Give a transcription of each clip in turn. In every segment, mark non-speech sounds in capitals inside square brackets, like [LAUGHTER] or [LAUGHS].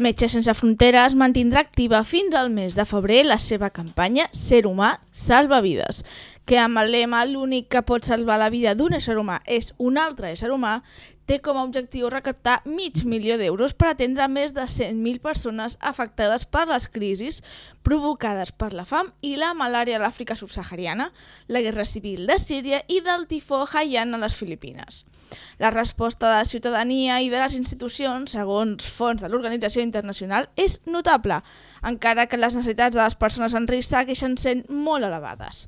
Metges Sense Fronteres mantindrà activa fins al mes de febrer la seva campanya Ser humà salva vides, que amb el lema l'únic que pot salvar la vida d'un ésser humà és un altre ésser humà, té com a objectiu recaptar mig milió d'euros per atendre més de 100.000 persones afectades per les crisis provocades per la fam i la malària a l'Àfrica subsahariana, la guerra civil de Síria i del tifó Haiyan a les Filipines. La resposta de la ciutadania i de les institucions, segons fons de l'Organització Internacional, és notable, encara que les necessitats de les persones en risc segueixen sent molt elevades.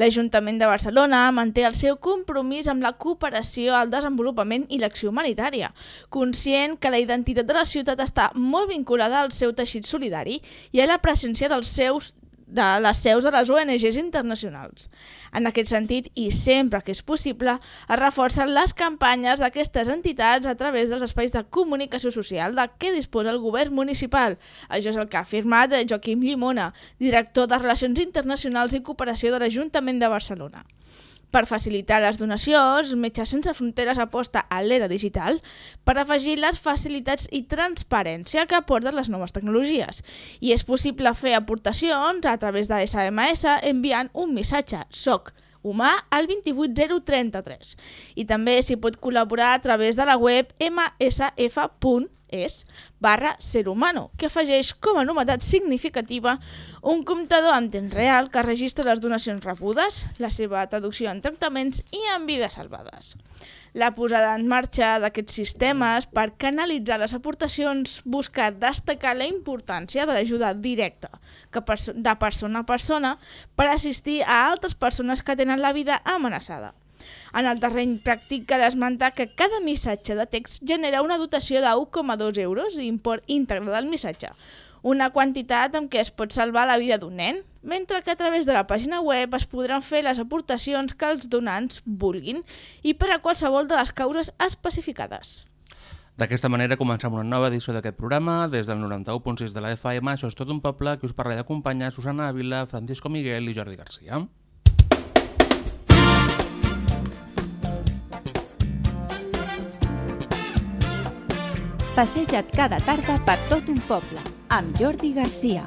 L'Ajuntament de Barcelona manté el seu compromís amb la cooperació al desenvolupament i l'acció humanitària, conscient que la identitat de la ciutat està molt vinculada al seu teixit solidari i a la presència dels seus de les seus de les ONGs internacionals. En aquest sentit, i sempre que és possible, es reforcen les campanyes d'aquestes entitats a través dels espais de comunicació social de què disposa el govern municipal. Això és el que ha afirmat Joaquim Llimona, director de Relacions Internacionals i Cooperació de l'Ajuntament de Barcelona. Per facilitar les donacions, Metges Sense Fronteres aposta a l'era digital per afegir les facilitats i transparència que aporten les noves tecnologies. I és possible fer aportacions a través de SMS enviant un missatge SOC humà al 28033. I també s'hi pot col·laborar a través de la web msf.es barra ser humano, que afegeix com a novetat significativa un comptador en temps real que registra les donacions rebudes, la seva traducció en tractaments i en vides salvades. La posada en marxa d'aquests sistemes per canalitzar les aportacions busca destacar la importància de l'ajuda directa que perso de persona a persona per assistir a altres persones que tenen la vida amenaçada. En el terreny pràctic cal esmentar que cada missatge de text genera una dotació de 1,2 euros import íntegre del missatge, una quantitat amb què es pot salvar la vida d'un nen, mentre que a través de la pàgina web es podran fer les aportacions que els donants vulguin i per a qualsevol de les causes especificades. D'aquesta manera comencem una nova edició d'aquest programa. Des del 91.6 de la FM, això és tot un poble que us parla d'acompanyar Susana Ávila, Francisco Miguel i Jordi Garcia. Passeja't cada tarda per tot un poble, amb Jordi Garcia.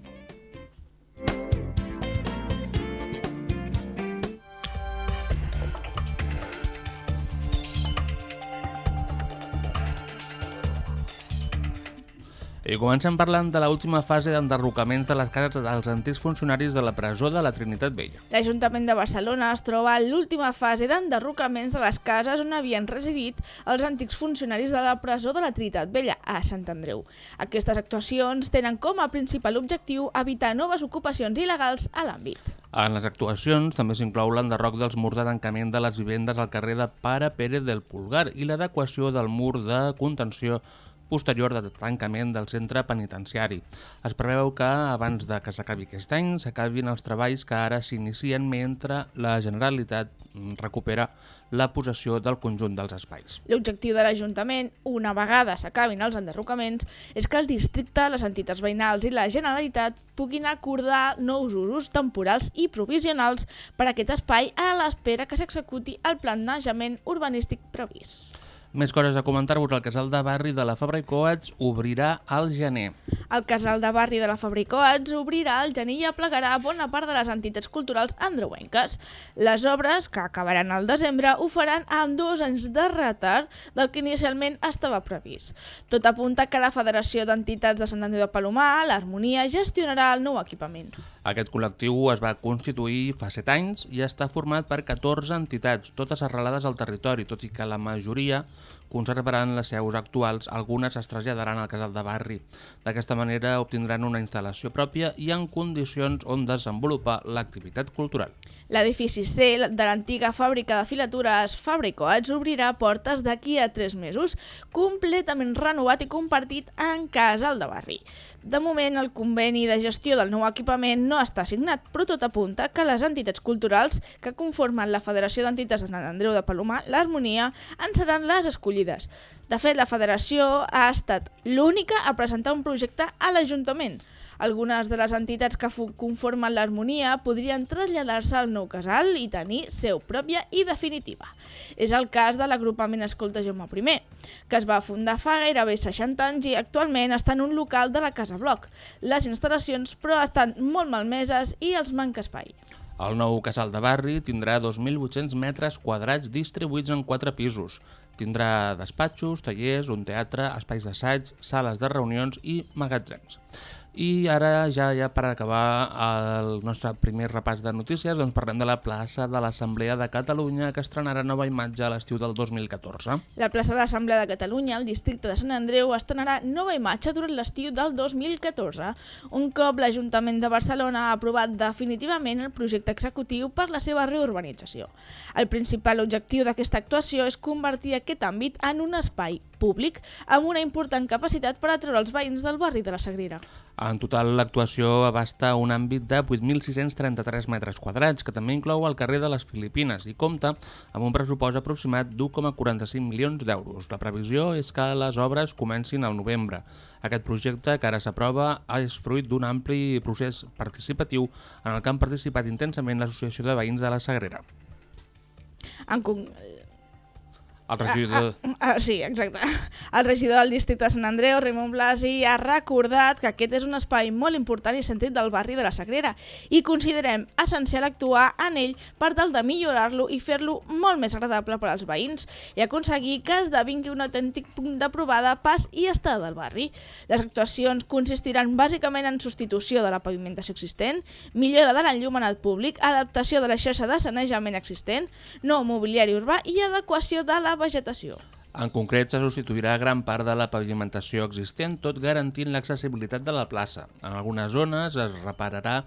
I comencem parlant de l'última fase d'enderrocaments de les cases dels antics funcionaris de la presó de la Trinitat Vella. L'Ajuntament de Barcelona es troba en l'última fase d'enderrocaments de les cases on havien residit els antics funcionaris de la presó de la Trinitat Vella, a Sant Andreu. Aquestes actuacions tenen com a principal objectiu evitar noves ocupacions il·legals a l'àmbit. En les actuacions també s'inclou l'enderroc dels murs de tancament de les vivendes al carrer de Pare Pérez del Pulgar i l'adequació del mur de contenció posterior de tancament del centre penitenciari. Es preveu que, abans de que s'acabi aquest any, s'acabin els treballs que ara s'inicien mentre la Generalitat recupera la possessió del conjunt dels espais. L'objectiu de l'Ajuntament, una vegada s'acabin els enderrocaments, és que el districte, les entitats veïnals i la Generalitat puguin acordar nous usos temporals i provisionals per a aquest espai a l'espera que s'executi el planejament urbanístic previst. Més coses a comentar-vos, el casal de barri de la Fabra i Coats obrirà al gener. El casal de barri de la Fabra i Coats obrirà al gener i aplegarà bona part de les entitats culturals andreuenques. Les obres, que acabaran al desembre, ho faran amb dos anys de retard del que inicialment estava previst. Tot apunta que la Federació d'Entitats de Sant Andreu de Palomar, l'Harmonia, gestionarà el nou equipament. Aquest col·lectiu es va constituir fa 7 anys i està format per 14 entitats, totes arrelades al territori, tot i que la majoria conservaran les seus actuals, algunes es traslladaran al casal de barri. D'aquesta manera obtindran una instal·lació pròpia i en condicions on desenvolupar l'activitat cultural. L'edifici C de l'antiga fàbrica de filatures Fabricoats obrirà portes d'aquí a 3 mesos, completament renovat i compartit en casal de barri. De moment, el conveni de gestió del nou equipament no està signat, però tot apunta que les entitats culturals que conformen la Federació d'Entitats de Sant Andreu de Palomar, l'Harmonia, en seran les escollides. De fet, la federació ha estat l'única a presentar un projecte a l'Ajuntament. Algunes de les entitats que conformen l'harmonia podrien traslladar-se al nou casal i tenir seu pròpia i definitiva. És el cas de l'agrupament Escolta Jaume I, que es va fundar fa gairebé 60 anys i actualment està en un local de la Casa Bloc. Les instal·lacions, però, estan molt malmeses i els manca espai. El nou casal de barri tindrà 2.800 metres quadrats distribuïts en quatre pisos. Tindrà despatxos, tallers, un teatre, espais d'assaig, sales de reunions i magatzems. I ara, ja ja per acabar el nostre primer repàs de notícies, doncs parlem de la plaça de l'Assemblea de Catalunya que estrenarà nova imatge a l'estiu del 2014. La plaça d'Assemblea de Catalunya, al districte de Sant Andreu, estrenarà nova imatge durant l'estiu del 2014, un cop l'Ajuntament de Barcelona ha aprovat definitivament el projecte executiu per la seva reurbanització. El principal objectiu d'aquesta actuació és convertir aquest àmbit en un espai públic amb una important capacitat per atreure els veïns del barri de la Sagrera. En total, l'actuació abasta un àmbit de 8.633 metres quadrats, que també inclou el carrer de les Filipines i compta amb un pressupost aproximat d'1,45 milions d'euros. La previsió és que les obres comencin al novembre. Aquest projecte, que ara s'aprova, és fruit d'un ampli procés participatiu en el que han participat intensament l'Associació de Veïns de la Sagrera. En. El regidor... Ah, sí, exacte. El regidor del districte de Sant Andreu, Raimon Blasi, ha recordat que aquest és un espai molt important i sentit del barri de la Sagrera i considerem essencial actuar en ell per tal de millorar-lo i fer-lo molt més agradable per als veïns i aconseguir que esdevingui un autèntic punt de provada, pas i estada del barri. Les actuacions consistiran bàsicament en substitució de la pavimentació existent, millora de l'enllumenat públic, adaptació de la xarxa de sanejament existent, nou mobiliari urbà i adequació de la vegetació. En concret, se substituirà gran part de la pavimentació existent, tot garantint l'accessibilitat de la plaça. En algunes zones es repararà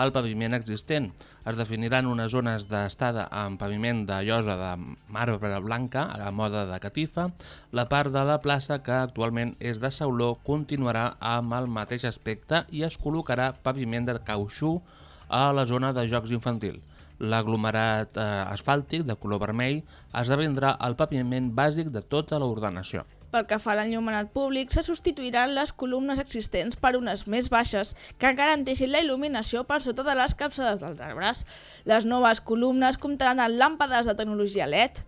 el paviment existent. Es definiran unes zones d'estada amb paviment de llosa de marbre blanca a moda de catifa. La part de la plaça, que actualment és de sauló, continuarà amb el mateix aspecte i es col·locarà paviment de cautxú a la zona de jocs infantil. L'aglomerat eh, asfàltic de color vermell esdevindrà el paviment bàsic de tota l'ordenació. Pel que fa a l'enllumenat públic, se substituiran les columnes existents per unes més baixes que garanteixin la il·luminació per sota de les capçades dels arbres. Les noves columnes comptaran amb làmpades de tecnologia LED.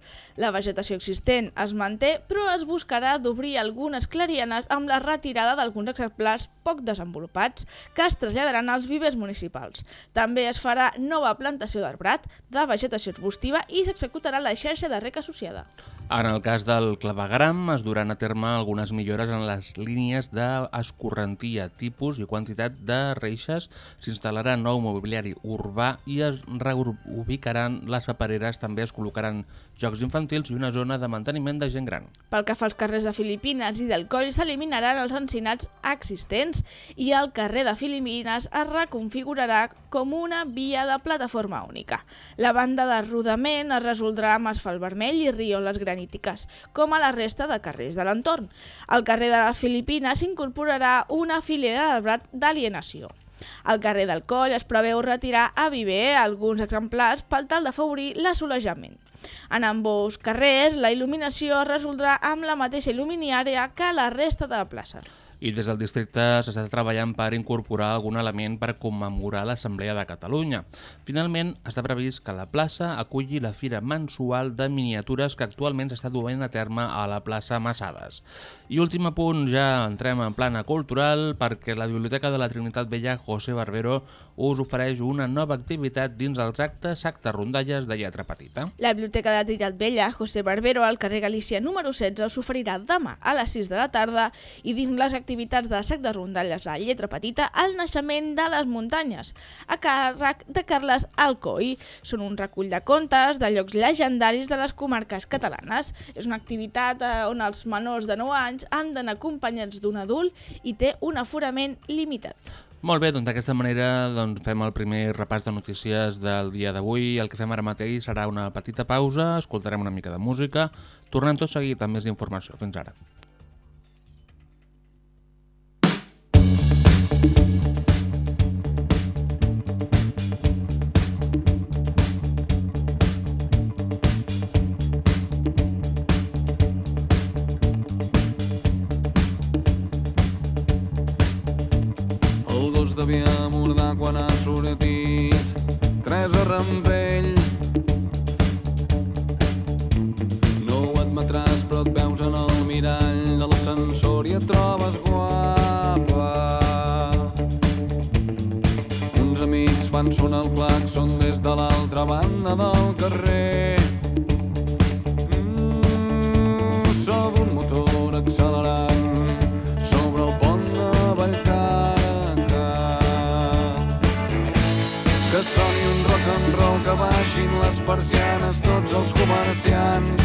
La vegetació existent es manté, però es buscarà d'obrir algunes clarianes amb la retirada d'alguns exemplars poc desenvolupats que es traslladaran als vivers municipals. També es farà nova plantació d'arbrat, de vegetació arbustiva i s'executarà la xarxa de rec associada. En el cas del clavegram es duran a terme algunes millores en les línies d'escorrentia, tipus i quantitat de reixes, s'instal·larà nou mobiliari urbà i es reubicaran les papereres, també es col·locaran jocs infantils i una zona de manteniment de gent gran. Pel que fa als carrers de Filipines i del Coll, s'eliminaran els encinats existents i el carrer de Filipines es reconfigurarà com una via de plataforma única. La banda de rodament es resoldrà amb asfalt vermell i rioles granítiques, com a la resta de carrers de l'entorn. Al carrer de les Filipines s'incorporarà una filera d'arbrat d'alienació. Al carrer del Coll es preveu retirar a viver alguns exemplars pel tal d'afavorir l'assolejament. En ambos carrers, la il·luminació es resoldrà amb la mateixa il·luminària que la resta de la plaça. I des del districte s'està treballant per incorporar algun element per commemorar l'Assemblea de Catalunya. Finalment, està previst que la plaça aculli la fira mensual de miniatures que actualment s'està duent a terme a la plaça Massades. I últim punt, ja entrem en plana cultural perquè la Biblioteca de la Trinitat Vella José Barbero us ofereix una nova activitat dins els actes actes rondalles de lletra petita. La Biblioteca de la Trinitat Vella, José Barbero, al carrer Galícia número 16, us oferirà demà a les 6 de la tarda i dins les activitats de sac de rondalles a lletra petita El naixement de les muntanyes, a càrrec de Carles Alcoi. Són un recull de contes de llocs legendaris de les comarques catalanes. És una activitat eh, on els menors de 9 anys han d'anar acompanyats d'un adult i té un aforament limitat. Molt bé, doncs d'aquesta manera doncs, fem el primer repàs de notícies del dia d'avui. El que fem ara mateix serà una petita pausa, escoltarem una mica de música, tornem tot seguit amb més informació. Fins ara. Devia mordar quan ha sortit tres a rampell. No ho admetràs, però et veus en el mirall de l'ascensor i et trobes guapa. Uns amics fan sonar el claxon des de l'altra banda del carrer. Mm, so d'un motor accelerant rock and roll, que baixin les persianes tots els comerciants.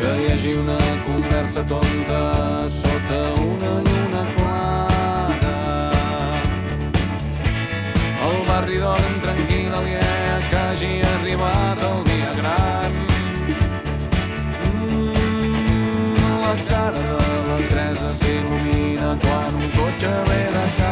Que hi hagi una conversa tonta sota una lluna clara. El barri dorm tranquil, aliè que hagi arribat el dia gran. Mm, la cara de la Teresa s'il·lumina quan un cotxe ve de cara.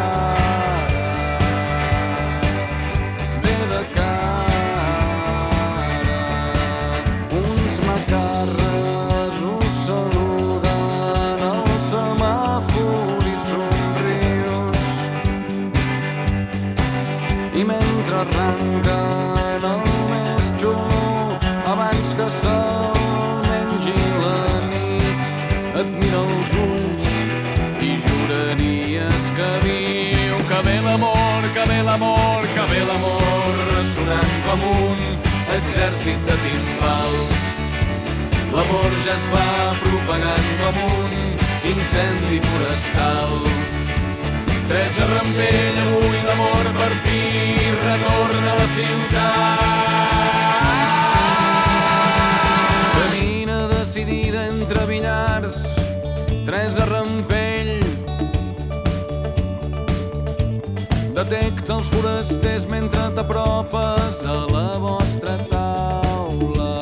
Exèrcit de timbals l'amor ja es va propagant com un incendi forestal Teresa Rampell, avui l'amor per fi retorna a la ciutat. Camina decidida entre billars, Teresa Rampell. Detecta els forasters mentre t'apropes a la vostra taula.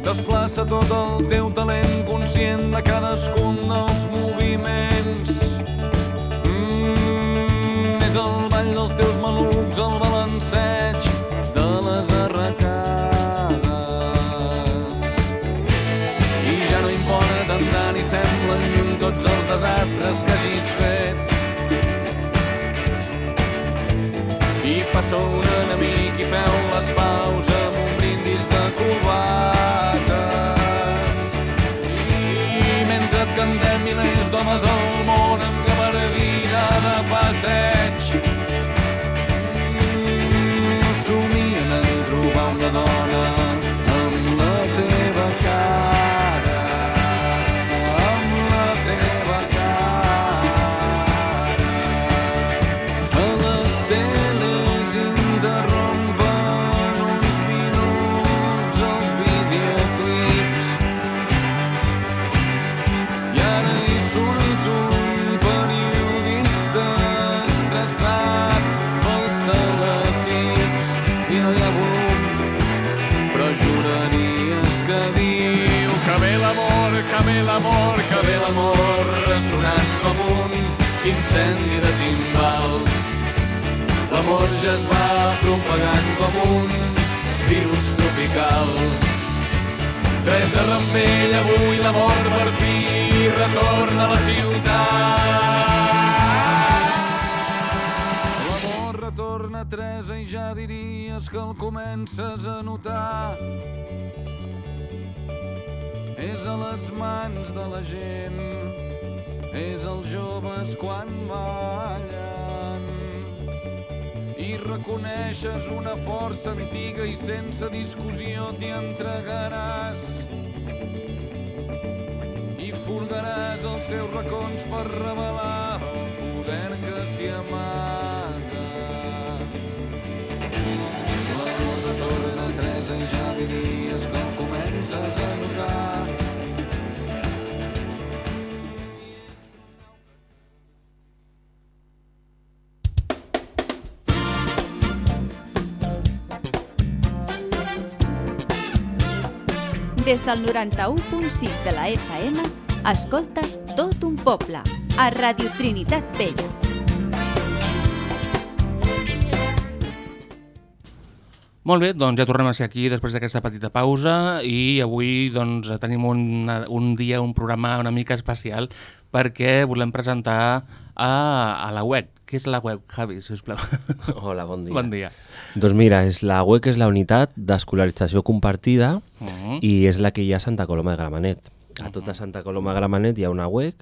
Desplaça tot el teu talent conscient de cadascun dels moviments. Mm, és el ball dels teus malucs, el balanceig de les arracades. I ja no importa anar ni semblen lluny tots els desastres que hagis fet. Passa un enemic i feu les paus amb un brindis de cubates. I mentre et cantem milers d'homes al món amb gabardina de passeig, i no hi ha volum però juraries que diu que ve l'amor, que ve l'amor, que ve l'amor ressonant com un incendi de timbals. L'amor ja es va propagant com un virus tropical. Teresa Rampell, avui l'amor per fi retorna a la ciutat. Teresa, i ja diries que el comences a notar. És a les mans de la gent, és els joves quan ballen. I reconeixes una força antiga i sense discussió t'hi entregaràs. furgaràs els seus racons per revelar el poder que s'hi amaga. Diries que el comences a notar. Des del 91.6 de la FM, escoltes tot un poble, a Radio Trinitat Vella. Molt bé, doncs ja tornem a ser aquí després d'aquesta petita pausa i avui doncs, tenim un, un dia, un programa una mica especial perquè volem presentar a, a la web. Què és la web, Javi, sisplau? [LAUGHS] Hola, bon dia. Bon dia. Doncs mira, és la web és la unitat d'escolarització compartida Uh -huh. i és la que hi ha a Santa Coloma de Gramenet. A tota Santa Coloma de Gramenet hi ha una web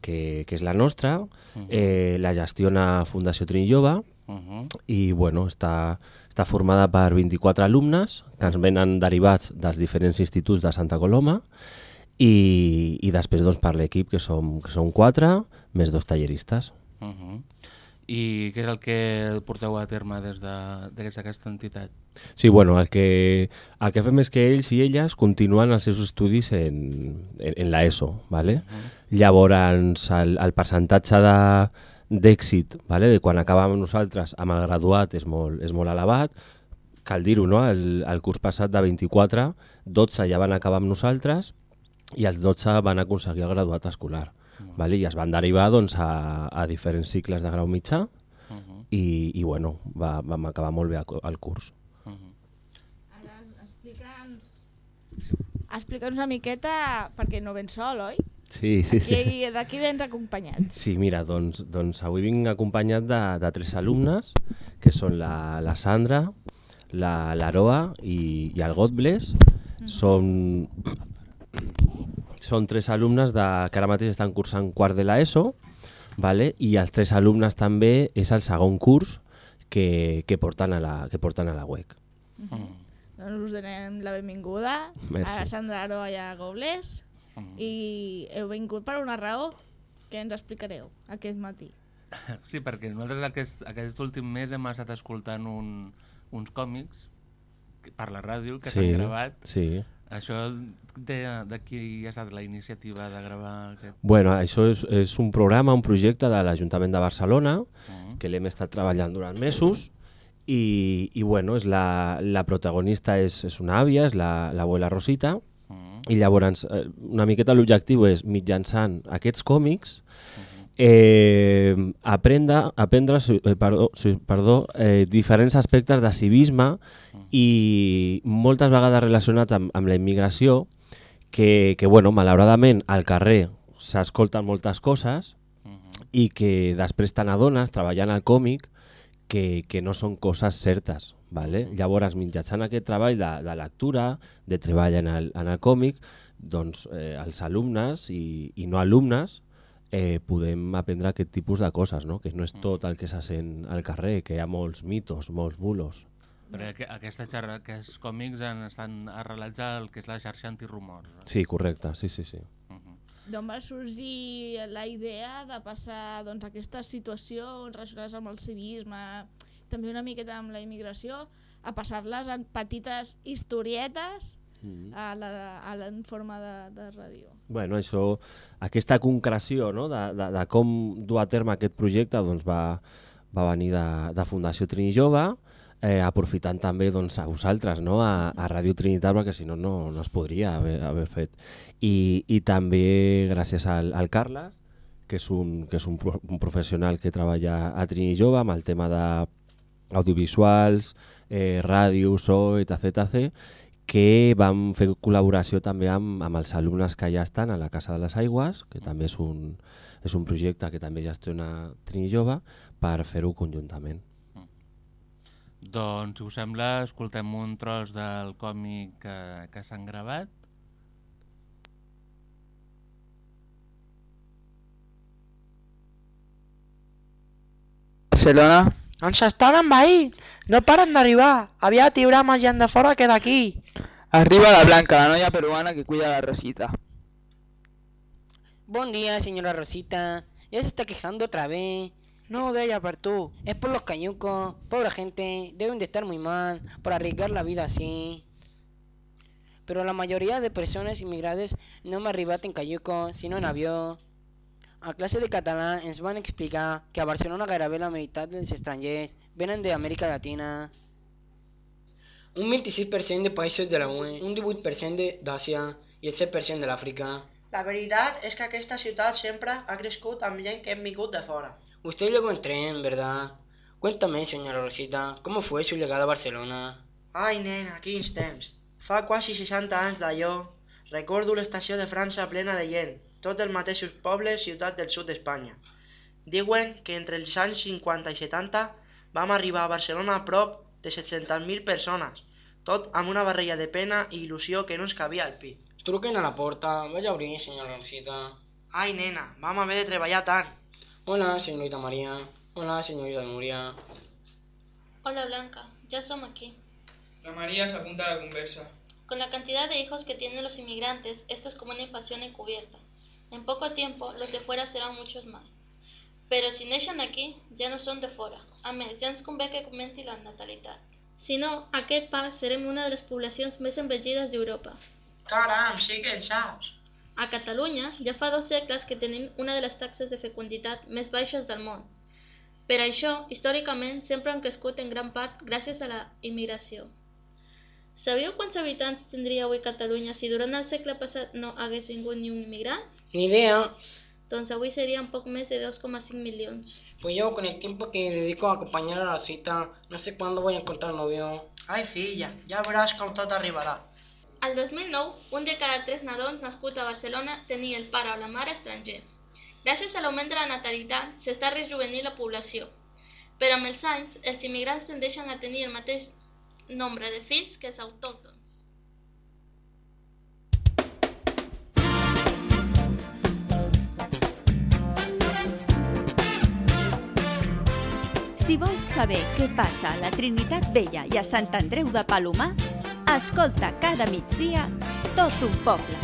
que, que és la nostra, eh, la gestiona Fundació Trinillova Uh -huh. i bueno, està, està formada per 24 alumnes que ens venen derivats dels diferents instituts de Santa Coloma i, i després doncs, per l'equip que som, que som quatre més dos talleristes. Uh -huh. I què és el que porteu a terme des de- des d'aquesta entitat? Sí, bueno, el que, el que fem és que ells i elles continuen els seus estudis en, en, en l'ESO, ¿vale? Llavors, el, el percentatge de d'èxit vale? de quan acabàvem nosaltres amb el graduat és molt, és molt elevat. Cal dir-ho, no? El, el curs passat de 24, 12 ja van acabar amb nosaltres i els 12 van aconseguir el graduat escolar. Vale? I es van derivar doncs, a, a diferents cicles de grau mitjà Uh -huh. i, i bueno, va, vam acabar molt bé el, el curs. Uh -huh. Ara explica'ns... Explica'ns una miqueta, perquè no vens sol, oi? Sí, sí, sí. I d'aquí vens acompanyat. Sí, mira, doncs, doncs avui vinc acompanyat de, de tres alumnes, que són la, la Sandra, la l'Aroa i, i el Godbless. Són, són tres alumnes de, que ara mateix estan cursant quart de l'ESO, vale? i els tres alumnes també és el segon curs que, que, porten, a la, que porten a la UEC. Doncs us donem la benvinguda Merci. a Sandra Aroa i a Gobles i heu vingut per una raó que ens explicareu aquest matí. [LAUGHS] Sí, perquè nosaltres aquest, aquest últim mes hem estat escoltant un, uns còmics per la ràdio que s'han gravat. Sí. Això de, de qui ha estat la iniciativa de gravar aquest? Bueno, això és, és un programa, un projecte de l'Ajuntament de Barcelona, Uh que l'hem estat treballant durant mesos i, i bueno, és la, la protagonista és, és una àvia, és la- l'abuela la, Rosita -huh. i llavors eh, una miqueta l'objectiu és mitjançant aquests còmics eh, aprendre, aprendre eh, perdó, perdó, eh, diferents aspectes de civisme i moltes vegades relacionats amb, amb la immigració que, que bueno, malauradament al carrer s'escolten moltes coses i que després te n'adones treballant al còmic que, que no són coses certes. Vale? Llavors, mitjançant aquest treball de, de lectura, de treball en el, en el còmic, doncs eh, els alumnes i, i no alumnes eh, podem aprendre aquest tipus de coses, no? que no és tot el que se sent al carrer, que hi ha molts mitos, molts bulos. Perquè aqu- aquesta xarra, aquests còmics han, estan arrelats al que és la xarxa antirumors. No? Sí, correcte, sí, sí, sí. D'on va sorgir la idea de passar doncs, aquestes situacions relacionades amb el civisme, també una miqueta amb la immigració, a passar-les en petites historietes a la, a la, en forma de, de ràdio. Bueno, això, aquesta concreció no? de, de, de com dur a terme aquest projecte doncs, va, va venir de, de Fundació Trini Jove, eh, aprofitant també doncs, a vosaltres, no? a, a Ràdio Trinitat, perquè si no, no, no es podria haver, haver fet. I, I també gràcies al, al Carles, que és, un, que és un, pro, un professional que treballa a Trini Jove amb el tema d'audiovisuals, eh, ràdio, so, etc, etc, que vam fer col·laboració també amb, amb els alumnes que ja estan a la Casa de les Aigües, que també és un, és un projecte que també gestiona Trini Jove, per fer-ho conjuntament. Doncs, si us sembla, escoltem un tros del còmic que, que s'han gravat. Barcelona. Ens estan envaint! No paren d'arribar! Aviat hi haurà més gent de fora que d'aquí! Arriba la Blanca, la noia peruana que cuida la Rosita. Buen día, señora Rosita. Ya se está quejando otra vez. No, de ella per tu. Es por los cayucos. Pobre gente, deben de estar muy mal por arriesgar la vida así. Pero la mayoría de personas inmigrantes no me arribaten cayuco, sino en avió. A clase de català ens van explicar que a Barcelona gairebé la meitat dels estrangers venen d'Amèrica Latina. Un 26% de països de la UE, un 18% de- d'Àsia i el 7% de l'Àfrica. La veritat és que aquesta ciutat sempre ha crescut amb gent que hem vingut de fora. Usted llegó en tren, ¿verdad? Cuéntame, señora Rosita, ¿cómo fue su llegada a Barcelona? Ai, nena, quins temps. Fa quasi 60 anys d'allò. Recordo l'estació de França plena de gent, tots els mateixos pobles ciutats del sud d'Espanya. Diuen que entre els anys 50 i 70 vam arribar a Barcelona a prop de 700.000 persones, tot amb una barreja de pena i il·lusió que no ens cabia al pit. Truquen a la porta, vaya a abrir, señora Rosita. Ai, nena, vam haver de treballar tant. Hola, señorita María. Hola, señorita Nuria. Hola Blanca, ya somos aquí. La María se apunta a la conversa. Con la cantidad de hijos que tienen los inmigrantes, esto es como una invasión encubierta. En poco tiempo, los de fuera serán muchos más. Però si neixen aquí, ja no són de fora. A més, ja ens convé que augmenti la natalitat. Si no, a aquest pas serem una de les poblacions més envellides d'Europa. Caram, sí que en saps. A Catalunya ja fa dos segles que tenim una de les taxes de fecunditat més baixes del món. Per això, històricament, sempre han crescut en gran part gràcies a la immigració. Sabíeu quants habitants tindria avui Catalunya si durant el segle passat no hagués vingut ni un immigrant? Ni idea. Doncs avui serien poc més de 2,5 milions. Pues yo con el tiempo que dedico a acompañar a la cita, no sé cuándo voy a encontrar novio. Ai, filla, ja veuràs com tot arribarà. Al 2009, un de cada tres nadons nascuts a Barcelona tenia el pare o la mare estranger. Gràcies a l'augment de la natalitat, s'està rejuvenint la població. Però amb els anys, els immigrants tendeixen a tenir el mateix nombre de fills que els autòctons. Si vols saber què passa a la Trinitat Vella i a Sant Andreu de Palomar, escolta cada migdia tot un poble.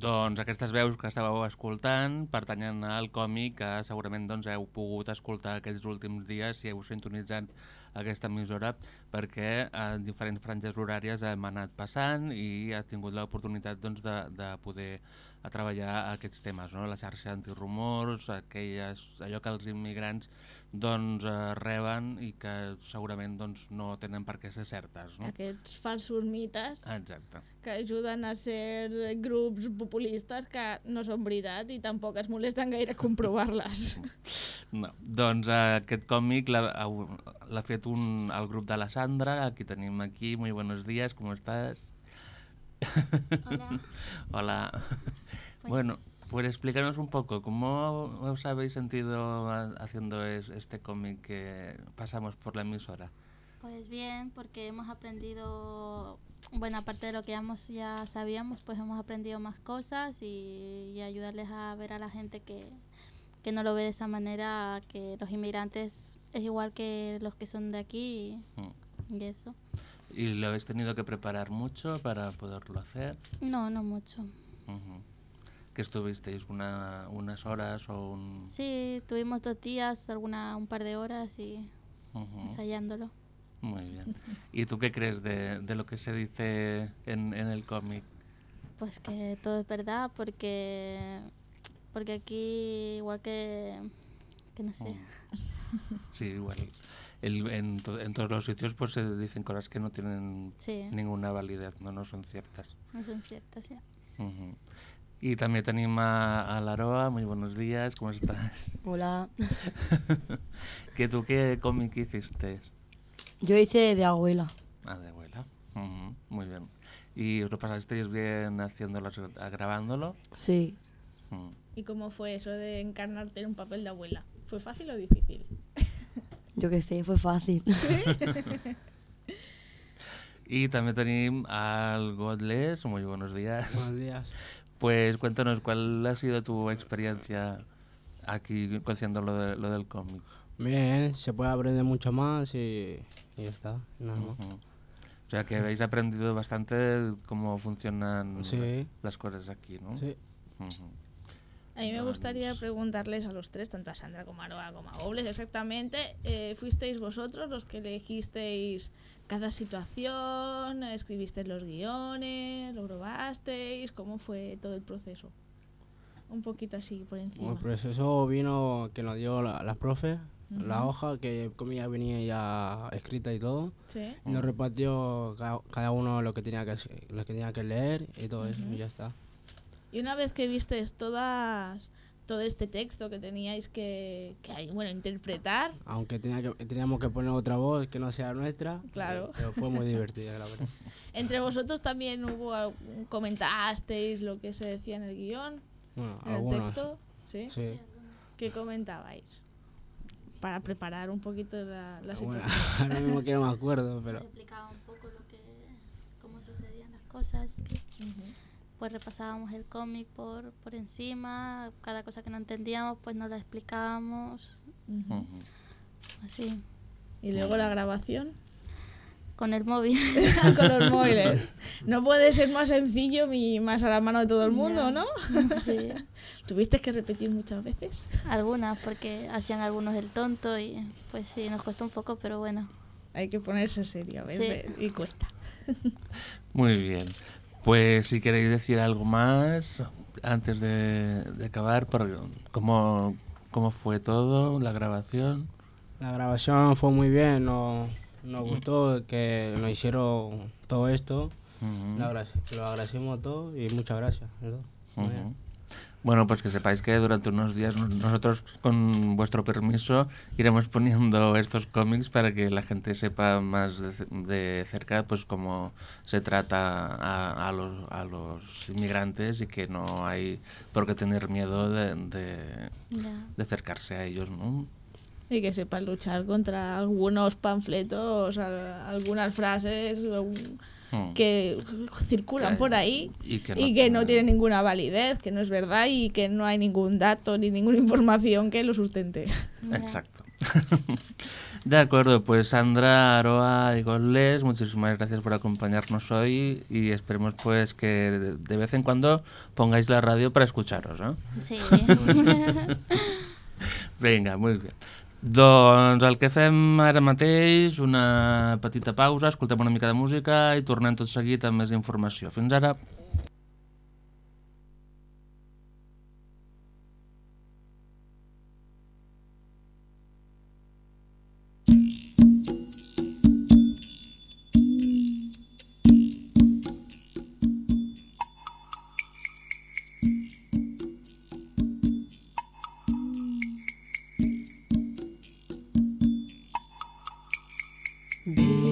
Doncs aquestes veus que estàveu escoltant pertanyen al còmic que segurament doncs, heu pogut escoltar aquests últims dies si heu sintonitzat aquesta emissora perquè en diferents franges horàries hem anat passant i ha tingut l'oportunitat doncs, de, de poder a treballar aquests temes, no? la xarxa antirumors, aquelles, allò que els immigrants doncs, eh, reben i que segurament doncs, no tenen per què ser certes. No? Aquests falsos mites Exacte. que ajuden a ser grups populistes que no són veritat i tampoc es molesten gaire comprovar-les. [LAUGHS] No. Doncs eh, aquest còmic l'ha fet un, el grup de la Sandra, aquí tenim aquí, muy buenos días, ¿cómo estás? Hola. [LAUGHS] Hola. Pues- Bueno, pues explícanos un poco, ¿cómo os habéis sentido ha- haciendo es- este cómic que pasamos por la emisora? Pues bien, porque hemos aprendido, bueno, aparte de lo que ya, sabíamos, pues hemos aprendido más cosas y, y ayudarles a ver a la gente que, que no lo ve de esa manera, que los inmigrantes es igual que los que son de aquí y, y eso. ¿Y lo habéis tenido que preparar mucho para poderlo hacer? No, no mucho. Ujú. ¿Que estuvisteis una, unas horas o un...? Sí, tuvimos dos días, alguna, un par de horas y Ujú. ensayándolo. Muy bien. ¿Y tú qué crees de, de lo que se dice en, en el cómic? Pues que todo es verdad, porque porque aquí igual que que no sé. Sí, igual. El- en, to- en todos los sitios pues se dicen cosas que no tienen Sí. ninguna validez, no, no son ciertas. No son ciertas, ya. Y también te anima a Laroa, muy buenos días, ¿cómo estás? [LAUGHS] Hola. [LAUGHS] ¿Que tú qué cómic hiciste? Yo hice de abuela. Ah, de abuela. Muy bien. ¿Y os lo pasasteis bien haciéndolo, grabándolo? Sí. ¿Y cómo fue eso de encarnarte en un papel de abuela? ¿Fue fácil o difícil? Yo qué sé, fue fácil. Y [LAUGHS] también tenemos al Godless, muy buenos días. Buenos días. Pues cuéntanos, ¿cuál ha sido tu experiencia aquí haciendo lo, de- lo del cómic? Bien, se puede aprender mucho más y, y ya está. Nada más. Ujú. O sea que habéis aprendido bastante cómo funcionan Sí. las cosas aquí, ¿no? Sí. Ujú. A mí me gustaría preguntarles a los tres, tanto a Sandra como a Aroa como a Gobles, exactamente, eh, ¿fuisteis vosotros los que elegisteis cada situación? ¿Escribisteis los guiones? ¿Lo probasteis? ¿Cómo fue todo el proceso? Un poquito así por encima. El proceso vino que nos dio la, la profe, la hoja que como ya venía ya escrita y todo. Sí. Y Nos repartió ca- cada uno lo que tenía que lo que tenía que leer y todo eso y ya está. Y una vez que visteis todas, todo este texto que teníais que, que bueno, interpretar, Aunque tenía que, teníamos que poner otra voz que no sea nuestra. Claro. Pero, pero fue muy divertida, la verdad. [LAUGHS] entre vosotros también hubo algún- comentasteis lo que se decía en el guion, Bueno, en el algunos. texto, ¿sí? Sí. ¿Qué comentabais? Para preparar un poquito la, la Bueno, situación. [LAUGHS] ahora mismo que no me acuerdo, pero explicaba un poco lo que cómo sucedían las cosas pues repasábamos el cómic por por encima cada cosa que no entendíamos pues nos la explicábamos Ujú. así Y luego la grabación. con el móvil [LAUGHS] Con los [LAUGHS] móviles. No puede ser más sencillo ni más a la mano de todo el mundo, ¿no? [LAUGHS] Sí. ¿Tuviste que repetir muchas veces? algunas porque hacían algunos el tonto y pues sí nos costó un poco pero bueno Hay que ponerse serio a Sí. y cuesta. Muy bien. Pues si queréis decir algo más antes de, de acabar, por cómo, cómo fue todo, la grabación. la grabación fue muy bien, nos, nos gustó que nos hicieron todo esto. Lo, agradecemos todo y muchas gracias. Ujú. Bueno, pues que sepáis que durante unos días nos- nosotros, con vuestro permiso, iremos poniendo [LAUGHS] estos cómics para que la gente sepa más de, ce- de cerca pues cómo se trata a, a los, a los inmigrantes y que no hay por qué tener miedo de, de- acercarse a ellos, ¿no? Y que sepas luchar contra algunos panfletos, al- algunas frases algún- Hmm. que circulan Que- por ahí y que y no que no tienen ninguna validez, que no es verdad y que no hay ningún dato ni ninguna información que lo sustente. Exacto. [LAUGHS] De acuerdo, pues Sandra, Aroa y Goles, muchísimas gracias por acompañarnos hoy y esperemos pues que de, vez en cuando pongáis la radio para escucharos, ¿no? Sí. Vinga, molt bé. Doncs el que fem ara mateix, una petita pausa, escoltem una mica de música i tornem tot seguit amb més informació. Fins ara.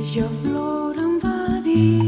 Bella flor em va dir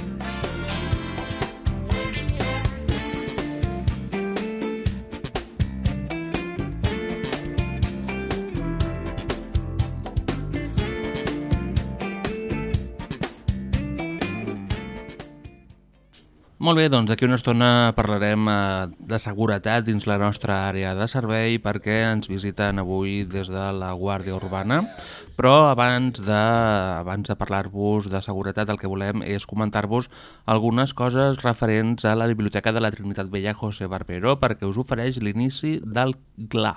Molt bé, doncs d'aquí una estona parlarem eh, de seguretat dins la nostra àrea de servei perquè ens visiten avui des de la Guàrdia Urbana, però abans de, abans de parlar-vos de seguretat el que volem és comentar-vos algunes coses referents a la Biblioteca de la Trinitat Vella José Barbero perquè us ofereix l'inici del GLA.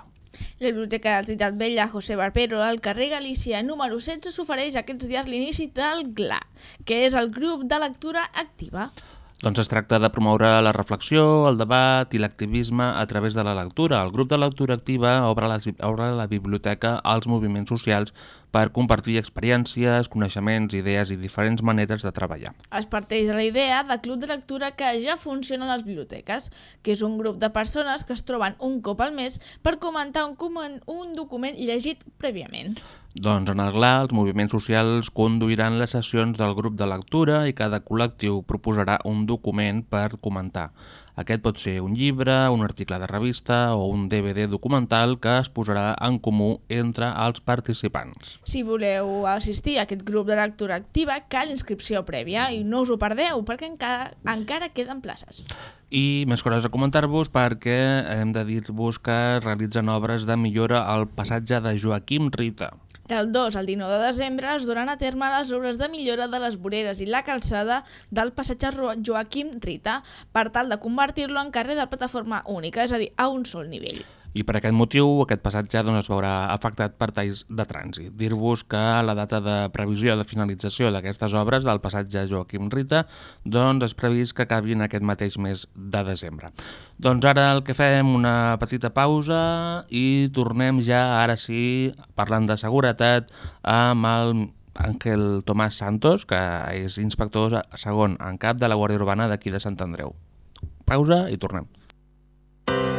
La Biblioteca de la Trinitat Vella José Barbero al carrer Galícia número 16 s'ofereix aquests dies l'inici del GLA, que és el grup de lectura activa. Doncs es tracta de promoure la reflexió, el debat i l'activisme a través de la lectura. El grup de lectura activa obre la, obre la biblioteca als moviments socials per compartir experiències, coneixements, idees i diferents maneres de treballar. Es parteix de la idea de club de lectura que ja funciona a les biblioteques, que és un grup de persones que es troben un cop al mes per comentar un, un document llegit prèviament. Doncs en el GLA els moviments socials conduiran les sessions del grup de lectura i cada col·lectiu proposarà un document per comentar. Aquest pot ser un llibre, un article de revista o un DVD documental que es posarà en comú entre els participants. Si voleu assistir a aquest grup de lectura activa, cal inscripció prèvia i no us ho perdeu perquè encara, encara queden places. I més coses a comentar-vos perquè hem de dir-vos que realitzen obres de millora al passatge de Joaquim Rita. Del 2 al 19 de desembre es duran a terme les obres de millora de les voreres i la calçada del passatge Joaquim Rita per tal de convertir-lo en carrer de plataforma única, és a dir, a un sol nivell. I per aquest motiu aquest passatge doncs, es veurà afectat per talls de trànsit. Dir-vos que la data de previsió de finalització d'aquestes obres del passatge Joaquim Rita doncs és previst que acabi en aquest mateix mes de desembre. Doncs ara el que fem una petita pausa i tornem ja, ara sí, parlant de seguretat, amb el Àngel Tomàs Santos, que és inspector segon en cap de la Guàrdia Urbana d'aquí de Sant Andreu. Pausa i tornem. Em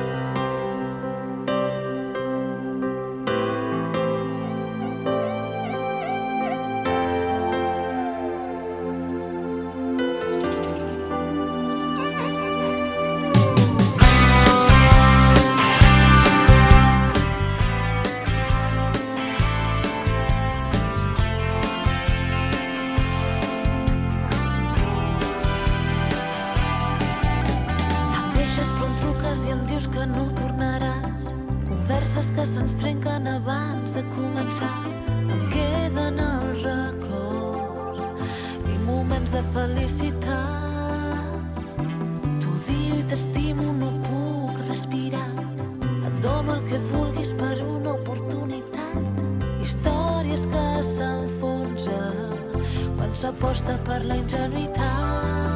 s'aposta per la ingenuïtat.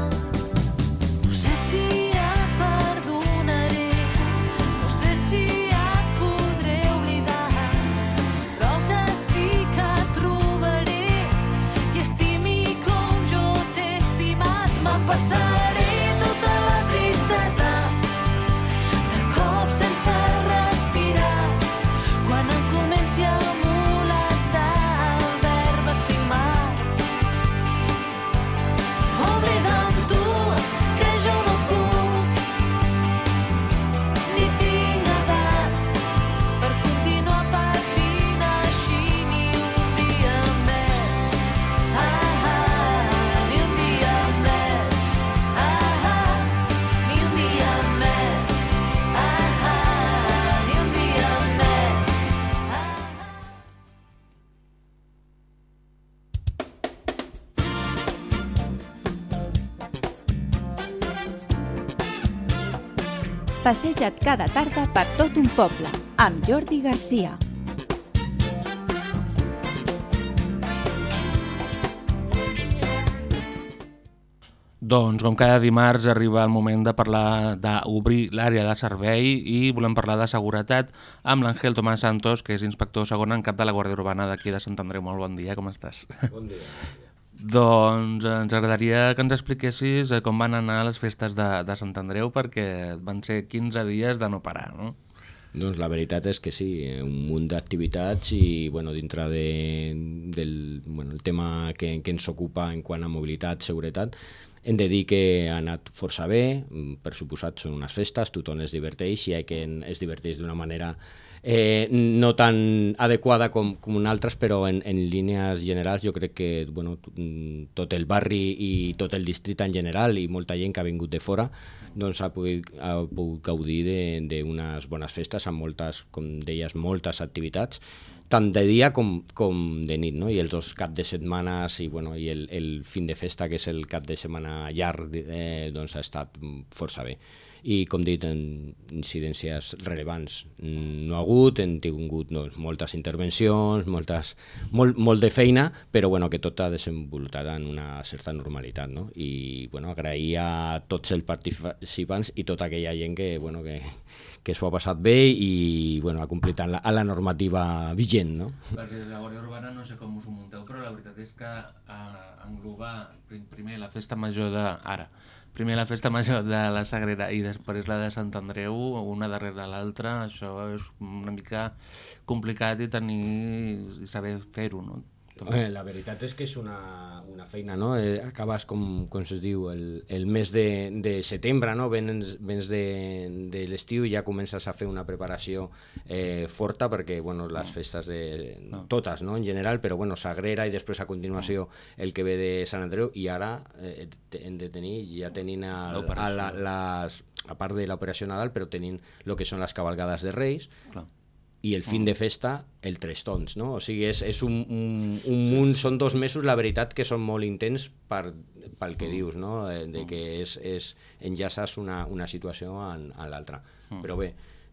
Passeja't cada tarda per tot un poble, amb Jordi Garcia. Doncs, com cada dimarts, arriba el moment de parlar d'obrir l'àrea de servei i volem parlar de seguretat amb l'Àngel Tomàs Santos, que és inspector segon en cap de la Guàrdia Urbana d'aquí de Sant Andreu. Molt bon dia, com estàs? Bon dia. Bon dia doncs ens agradaria que ens expliquessis eh, com van anar les festes de, de Sant Andreu, perquè van ser 15 dies de no parar, no? Doncs la veritat és que sí, un munt d'activitats i bueno, dintre de, del bueno, el tema que, que ens ocupa en quant a mobilitat, seguretat, hem de dir que ha anat força bé, per suposat són unes festes, tothom es diverteix, hi ha qui es diverteix d'una manera eh, no tan adequada com, com en altres, però en, en línies generals jo crec que bueno, tot el barri i tot el districte en general i molta gent que ha vingut de fora doncs ha pogut, ha pogut gaudir d'unes bones festes amb moltes, com deies, moltes activitats tant de dia com, com de nit, no? i els dos cap de setmanes i, bueno, i el, el fin de festa, que és el cap de setmana llarg, eh, doncs ha estat força bé. I, com dit, en incidències rellevants no ha hagut, hem tingut doncs, moltes intervencions, moltes, molt, molt de feina, però bueno, que tot ha desenvolupat en una certa normalitat. No? I bueno, agrair a tots els participants i tota aquella gent que, bueno, que, que s'ho ha passat bé i bueno, ha complit a la, la normativa vigent. No? Perquè la Guàrdia Urbana no sé com us ho munteu, però la veritat és que eh, englobar primer la festa major de... ara, primer la festa major de la Sagrera i després la de Sant Andreu, una darrere l'altra, això és una mica complicat i tenir i saber fer-ho, no? Eh, la veritat és que és una, una feina, no? Eh, acabes, com, com es diu, el, el mes de, de setembre, no? Vens, vens de, de l'estiu i ja comences a fer una preparació eh, forta perquè, bueno, les festes de... No. totes, no? En general, però, bueno, Sagrera i després a continuació el que ve de Sant Andreu i ara eh, hem de tenir, ja tenint el, a, la, les, a part de l'operació Nadal, però tenint el que són les cabalgades de Reis, Clar i el fin de festa el tres tons, no? O sigui, és, és un, un, un sí. munt, són dos mesos, la veritat que són molt intens per, pel que mm. dius, no? Eh, de que és, és enllaces una, una situació en, en l'altra. Mm. Però bé,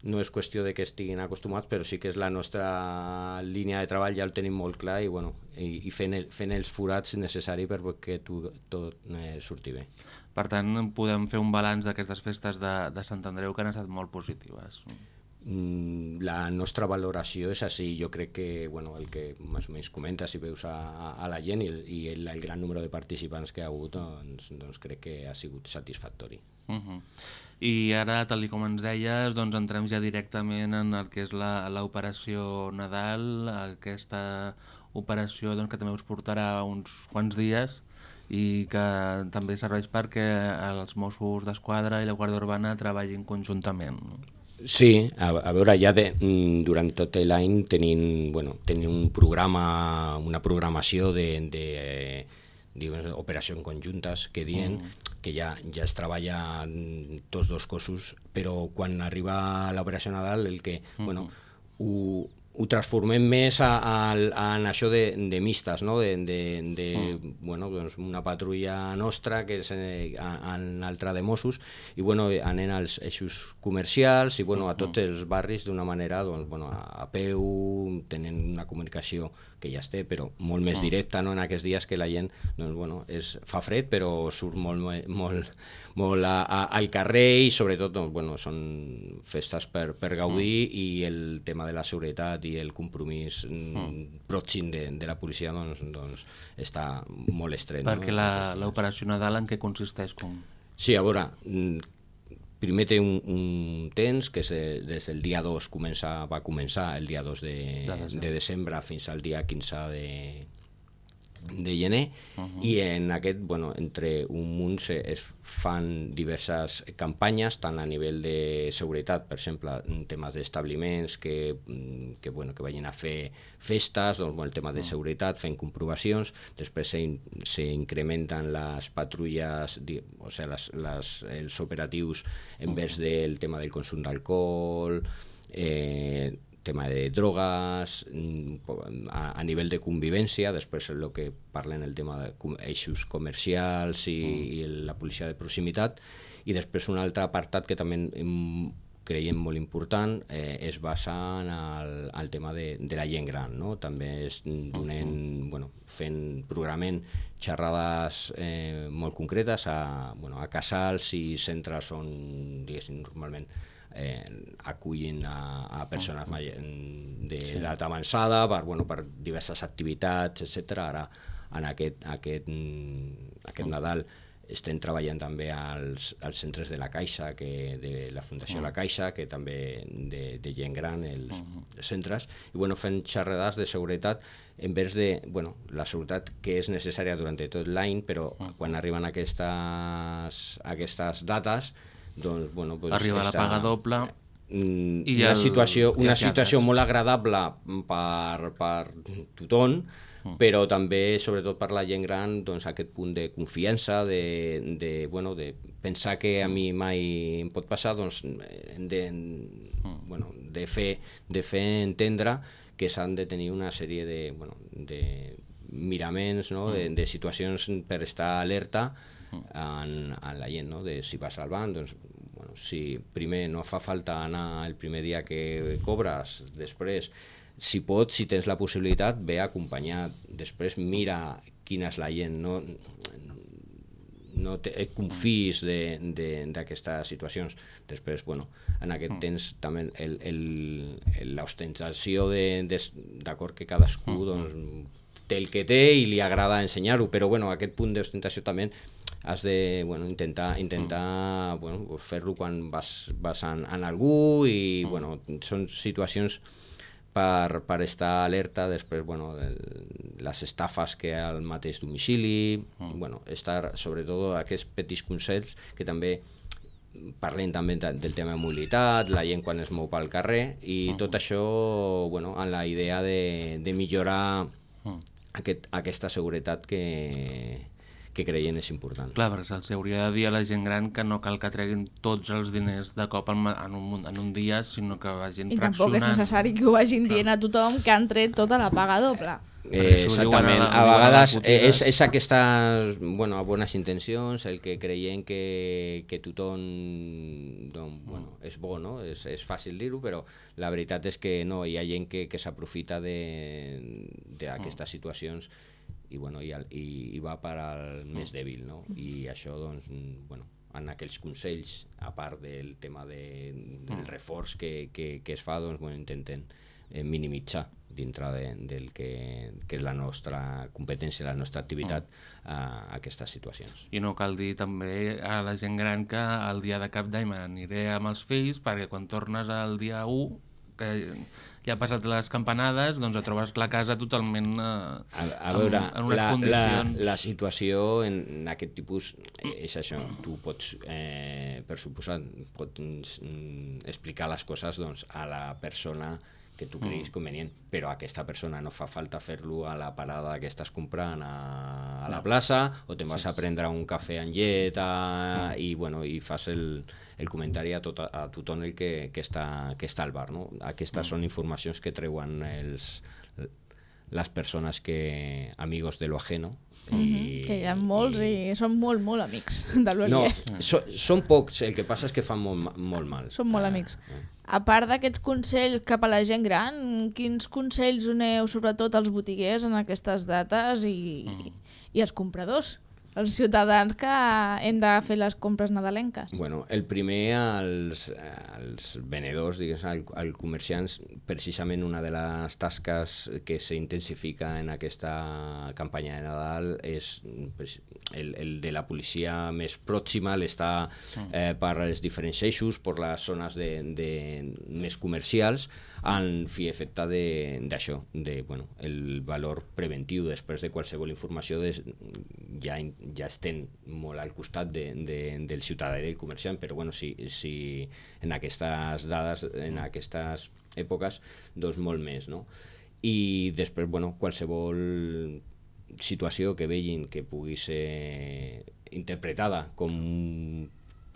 no és qüestió de que estiguin acostumats, però sí que és la nostra línia de treball, ja el tenim molt clar i, bueno, i, i fent, el, fent els forats necessaris perquè tu, tot eh, surti bé. Per tant, podem fer un balanç d'aquestes festes de, de Sant Andreu que han estat molt positives. Mm, la nostra valoració és així, jo crec que bueno, el que més o menys comenta si veus a, a la gent i, i el, el gran número de participants que ha hagut doncs, doncs crec que ha sigut satisfactori. Uh -huh. i ara tal com ens deies doncs entrem ja directament en el que és l'operació Nadal. Aquesta operació doncs, que també us portarà uns quants dies i que també serveix perquè els Mossos d'Esquadra i la Guàrdia Urbana treballin conjuntament Sí, a, a veure, ja de, mm, durant tot l'any tenim, bueno, tenim un programa, una programació de, de diguem, operacions conjuntes que dient mm. que ja, ja es treballa tots dos cossos, però quan arriba l'operació Nadal el que, mm. bueno, ho, ho transformem més a, a, a, en això de, de mistes, no? de, de, de mm. bueno, doncs una patrulla nostra que és eh, en altra de Mossos i bueno, anem als eixos comercials i bueno, a tots els barris d'una manera doncs, bueno, a peu, tenen una comunicació que ja es té, però molt més directa no? en aquests dies que la gent doncs, bueno, és, fa fred però surt molt, molt, molt a, a, al carrer i sobretot doncs, bueno, són festes per, per gaudir mm. i el tema de la seguretat i el compromís mm. pròxim de, de la policia doncs, doncs està molt estret. Perquè no? l'operació Nadal en què consisteix? Com? Sí, a veure, primer té un, un temps que és des del dia 2 comença, va començar el dia 2 de, de, desembre. de desembre fins al dia 15 de, de gener uh -huh. i en aquest, bueno, entre un munt se, es fan diverses campanyes tant a nivell de seguretat, per exemple, en temes d'establiments que, que, bueno, que vagin a fer festes, doncs, bueno, el tema de seguretat, fent comprovacions, després se, se incrementen les patrulles, o sigui, les, les, els operatius envers del tema del consum d'alcohol, eh, tema de drogues, mm, a, a nivell de convivència, després el que parlen el tema d'eixos comercials i, mm. i la policia de proximitat, i després un altre apartat que també creiem molt important eh, es basa en el, el tema de, de la gent gran. No? També es donen, bueno, fent, programant xerrades eh, molt concretes a, bueno, a casals i centres on, diguéssim, normalment eh, acullen a, a persones d'edat avançada per, bueno, per diverses activitats, etc. Ara, en aquest, aquest, mm, aquest Nadal, estem treballant també als, als centres de la Caixa, que, de la Fundació La Caixa, que també de, de gent gran, els, els centres, i bueno, fent xerrades de seguretat envers de bueno, la seguretat que és necessària durant tot l'any, però quan arriben aquestes, aquestes dates, doncs, bueno, pues Arriba la paga doble mm, i una el- situació, una situació molt agradable per, per tothom, però també, sobretot per la gent gran, doncs, aquest punt de confiança, de, de, bueno, de pensar que a mi mai em pot passar, doncs, de, bueno, de, fer, de fer entendre que s'han de tenir una sèrie de, bueno, de miraments, no? de, de situacions per estar alerta en, en la gent, no? de si vas al banc, doncs, si primer no fa falta anar el primer dia que cobres, després, si pots, si tens la possibilitat, ve acompanyat, després mira quina és la gent, no, no te, et confis de- de- d'aquestes situacions. Després, bueno, en aquest Mm. temps també l'ostentació de- d'acord que cadascú Mm. doncs, té el que té i li agrada ensenyar-ho, però bueno, aquest punt d'ostentació també has de bueno, intentar, intentar bueno, pues fer-lo quan vas, vas en, en algú i bueno, són situacions per, per estar alerta, després bueno, les estafes que hi ha al mateix domicili, bueno, estar sobretot aquests petits consells que també parlem també de, del tema de mobilitat, la gent quan es mou pel carrer i tot això bueno, en la idea de, de millorar aquest, aquesta seguretat que, que creiem és important. Clar, perquè se'ls hauria de dir a la gent gran que no cal que treguin tots els diners de cop en un, en un dia, sinó que vagin I tampoc és fraccionant. necessari que ho vagin dient a tothom que han tret tota la paga doble. Eh, diuen exactament, a vegades eh, és, és aquestes bueno, bones intencions, el que creiem que, que tothom doncs, bueno, és bo, no? és, és fàcil dir-ho, però la veritat és que no, hi ha gent que, que s'aprofita de- d'aquestes situacions i, bueno, i, el, i, i va per al més dèbil, no? i això doncs, bueno, en aquells consells, a part del tema de, del reforç que, que, que es fa, doncs, bueno, intenten eh, minimitzar dintre de, del que, que és la nostra competència, la nostra activitat a aquestes situacions. I no cal dir també a la gent gran que el dia de cap d'any me n'aniré amb els fills perquè quan tornes al dia 1 que ja ha passat les campanades, doncs et trobes la casa totalment eh, A, a veure, en, en unes la, la, condicions... la situació en, en aquest tipus eh, és això, tu pots, eh, per suposat, pots mm, explicar les coses doncs, a la persona que tu creguis Mm. convenient, però aquesta persona no fa falta fer-lo a la parada que estàs comprant a, a la plaça o te'n vas a prendre un cafè amb llet a, i, bueno, i fas el, el comentari a, tot, a tothom el que, que, està, que està al bar. No? Aquestes Mm. són informacions que treuen els, les persones que amigos de lo ajeno I... Que hi ha molts i, són molt, molt amics de no, l'Olier. so, són pocs, el que passa és que fan molt, molt mal. Són molt amics. A part d'aquests consells cap a la gent gran, quins consells doneu sobretot als botiguers en aquestes dates i, i als compradors? Els ciutadans que hem de fer les compres nadalenques. Bueno, el primer als, als venedors, digues, al, al comerciants, precisament una de les tasques que s'intensifica en aquesta campanya de Nadal és el, el de la policia més pròxima, l'està eh, per als diferents eixos, per les zones de, de més comercials, en fi efecte de- d'això, de, bueno, el valor preventiu després de qualsevol informació des, ja, ja estem molt al costat de, de, del ciutadà i del comerciant, però bueno, si, si en aquestes dades, en aquestes èpoques, doncs molt més, no? I després, bueno, qualsevol situació que vegin que pugui ser interpretada com un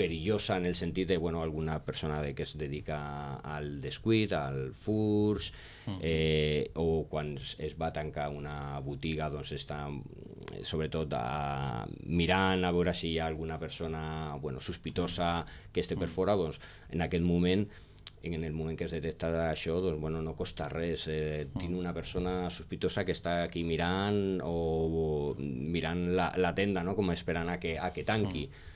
perillosa en el sentit de bueno, alguna persona de que es dedica al descuit, al furs, eh, o quan es- va tancar una botiga doncs està eh, sobretot a, mirant a veure si hi ha alguna persona bueno, sospitosa que esté per fora, doncs en aquest moment en el moment que es detecta això, doncs, bueno, no costa res. Eh, tinc una persona sospitosa que està aquí mirant o mirant la, la tenda, no? com esperant a que, a que tanqui. Mm,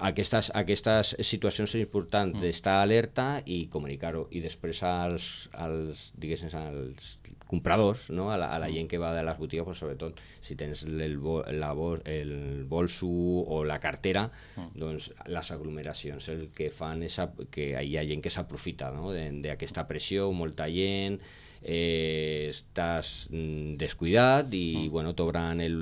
Aquestes, aquestes situacions és important d'estar alerta i comunicar-ho i després als, als, diguéssim, als compradors, no? a, la, a la gent que va de les botigues, pues, sobretot si tens el, bo- la, bo- el bolso o la cartera, doncs les aglomeracions el que fan és que hi ha gent que s'aprofita no? de- d'aquesta pressió, molta gent, eh, estàs mm, descuidat i bueno, t'obren el,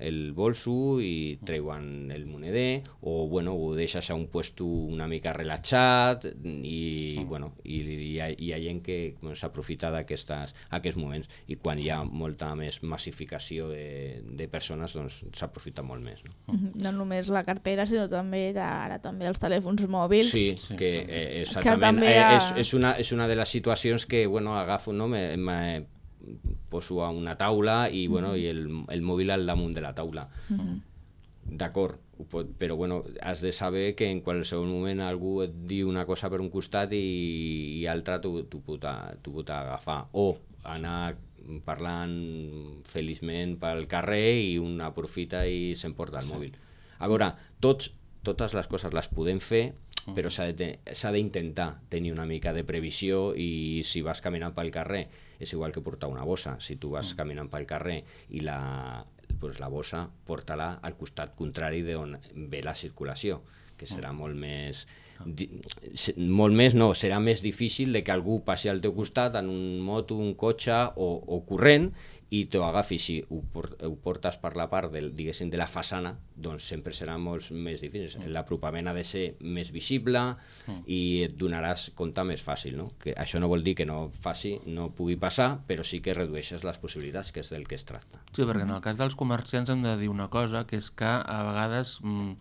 el bolso i treuen el moneder o bueno, ho deixes a un puesto una mica relaxat i, bueno, i hi, ha, hi ha gent que bueno, s'aprofita d'aquestes aquests moments i quan hi ha molta més massificació de, de persones doncs s'aprofita molt més. No? Mhm. [LAUGHS] No només la cartera, sinó també ara també els telèfons mòbils. Sí, que eh, Que exactament. també Eh, ha- és, és, una, és una de les situacions que bueno, agafo, no? Me, me poso a una taula i, bueno, Mhm. i el, el mòbil al damunt de la taula. Mhm. D'acord, pot, però bueno, has de saber que en qualsevol moment algú et diu una cosa per un costat i, i altra t'ho pot, pot agafar. O anar parlant feliçment pel carrer i un aprofita i s'emporta el Sí. mòbil. A veure, tots, totes les coses les podem fer, però s'ha de te- d'intentar tenir una mica de previsió i si vas caminant pel carrer és igual que portar una bossa. Si tu vas caminant pel carrer i la, pues la bossa porta-la al costat contrari d'on ve la circulació, que serà molt més... di- se- Molt més no, serà més difícil de que algú passi al teu costat en un moto, un cotxe o, o corrent i t'ho agafi, si ho, ho portes per la part del, diguéssim, de la façana, doncs sempre serà molt més difícil. L'apropament ha de ser més visible i et donaràs compte més fàcil. No? Que això no vol dir que no faci, no pugui passar, però sí que redueixes les possibilitats, que és del que es tracta. Sí, perquè en el cas dels comerciants hem de dir una cosa, que és que a vegades mm,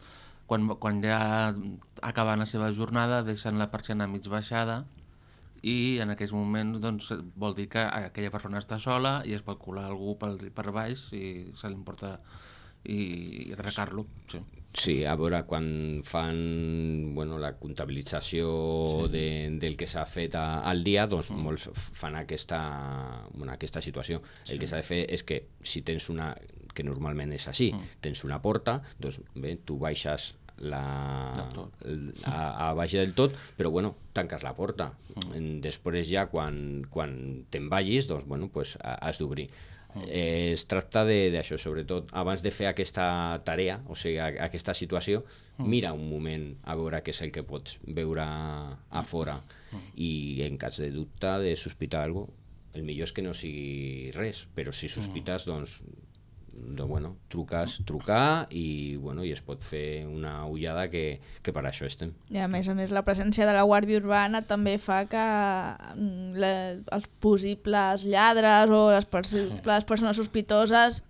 quan, quan ja acaben la seva jornada deixen la persiana mig baixada i en aquells moments doncs, vol dir que aquella persona està sola i es pot colar algú per, per baix i se li importa i, i atracar-lo. Sí. Sí, a veure, quan fan bueno, la comptabilització Sí. de, del que s'ha fet a, al dia, doncs mm. molts fan aquesta, bueno, aquesta situació. El Sí. que s'ha de fer és que si tens una, que normalment és així, mm. tens una porta, doncs bé, tu baixes la, a, a baix del tot, però bueno, tanques la porta. Mm. Després ja, quan, quan te'n vagis, doncs bueno, pues, ha- has d'obrir. Eh, es tracta d'això, sobretot abans de fer aquesta tarea, o sigui, a, aquesta situació, Mm. mira un moment a veure què és el que pots veure a fora i en cas de dubte, de sospitar alguna cosa, el millor és que no sigui res, però si sospites, doncs, doncs bueno, truques, trucar i, bueno, i es pot fer una ullada que, que per això estem. I a més a més la presència de la Guàrdia Urbana també fa que mm, la, els possibles lladres o les, [LAUGHS] les persones sospitoses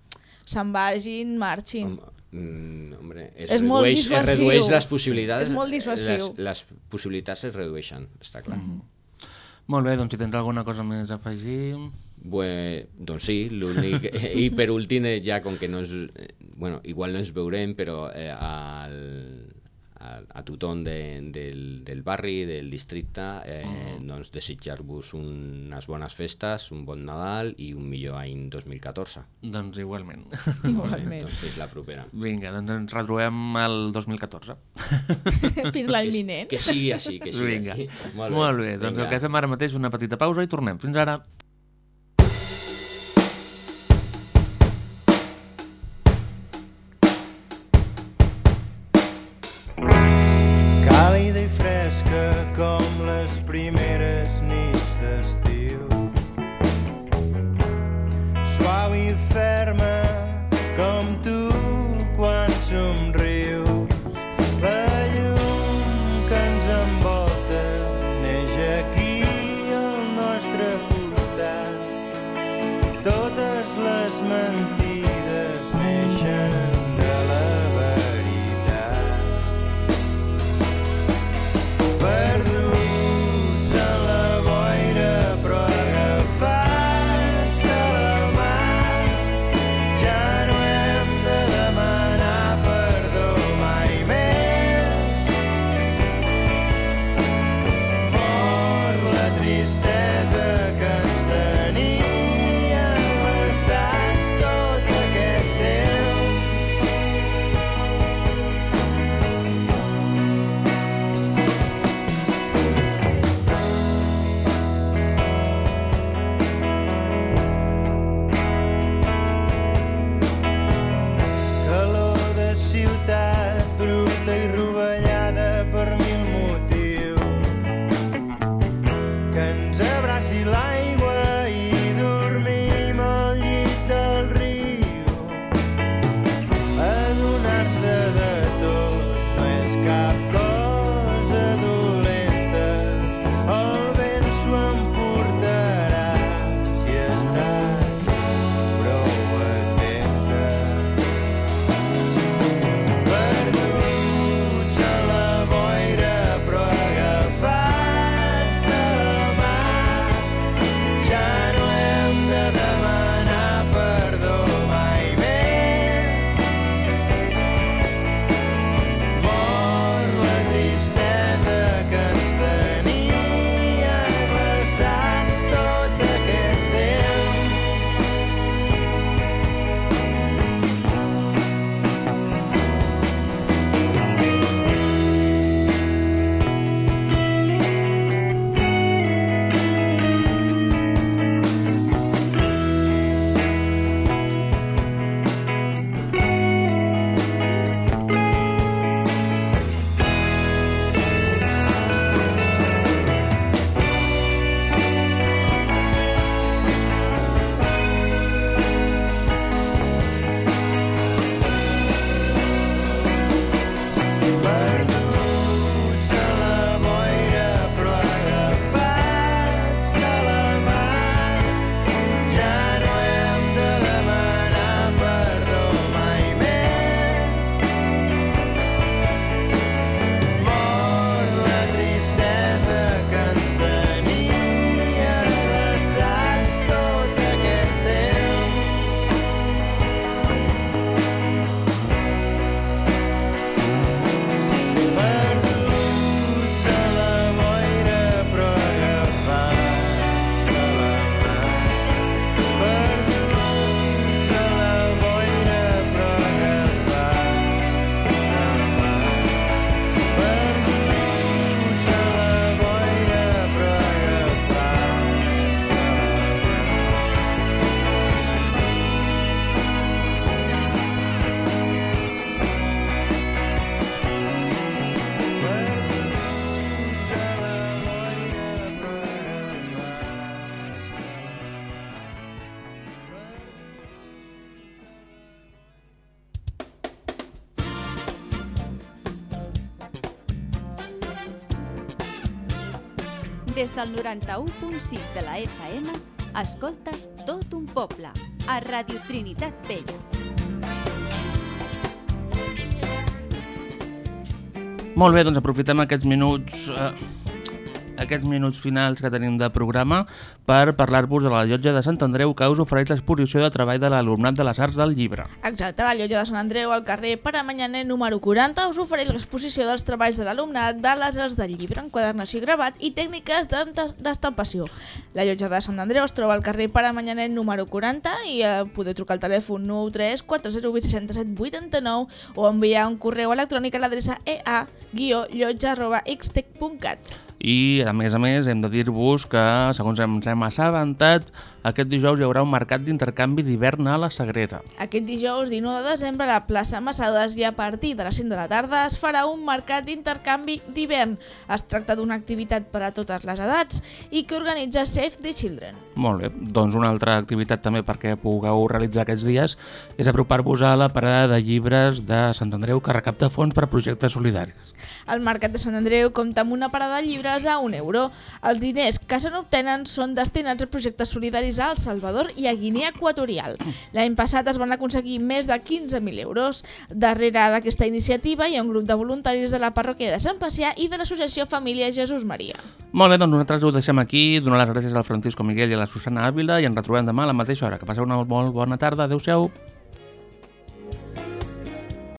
se'n vagin, marxin. Mm, hombre, es, És molt redueix, es redueix les possibilitats. És molt dissuasiu. Les, les possibilitats es redueixen, està clar. Mm -hmm. Molt bé, doncs si tens alguna cosa més a afegir... Bue, doncs sí, l'únic... [LAUGHS] I per últim, eh, ja com que no ens... eh, Bueno, igual no ens veurem, però eh, al, a, a tothom de, del, del barri, del districte, eh, doncs desitjar-vos unes bones festes, un bon Nadal i un millor any 2014. Doncs igualment. [LAUGHS] Igualment. Doncs fins la propera. Vinga, doncs ens retrobem el 2014. [LAUGHS] Fins l'any Que- vinent. Que sigui així, que sigui Vinga. així. Molt bé, Molt bé doncs Vinga. el que fem ara mateix una petita pausa i tornem. Fins ara. Des del 91.6 de la FM, escoltes tot un poble, a Radio Trinitat Vella. Molt bé, doncs aprofitem aquests minuts... Eh, aquests minuts finals que tenim de programa per parlar-vos de la llotja de Sant Andreu que us ofereix l'exposició de treball de l'alumnat de les Arts del Llibre. Exacte, la llotja de Sant Andreu al carrer Paramanyaner número 40 us ofereix l'exposició dels treballs de l'alumnat de les Arts del Llibre, enquadernació i gravat i tècniques d'estampació. La llotja de Sant Andreu es troba al carrer Paramanyaner número 40 i eh, podeu trucar al telèfon 93 408 67 89 o enviar un correu electrònic a l'adreça ea-llotja.xtec.cat. I, a més a més, hem de dir-vos que, segons ens hem assabentat, aquest dijous hi haurà un mercat d'intercanvi d'hivern a la Sagrera. Aquest dijous 19 de desembre a la plaça Massaudes i a partir de les 5 de la tarda es farà un mercat d'intercanvi d'hivern. Es tracta d'una activitat per a totes les edats i que organitza Save the Children. Molt bé, doncs una altra activitat també perquè pugueu realitzar aquests dies és apropar-vos a la parada de llibres de Sant Andreu que recapta fons per a projectes solidaris. El Mercat de Sant Andreu compta amb una parada de llibres a un euro. Els diners que se n'obtenen són destinats a projectes solidaris a El Salvador i a Guinea Equatorial. L'any passat es van aconseguir més de 15.000 euros. Darrere d'aquesta iniciativa hi ha un grup de voluntaris de la parròquia de Sant Pacià i de l'associació Família Jesús Maria. Molt bé, doncs nosaltres ho deixem aquí, donar les gràcies al Francisco Miguel i a la Susana Ávila i ens retrobem demà a la mateixa hora. Que passeu una molt bona tarda. Adéu-siau.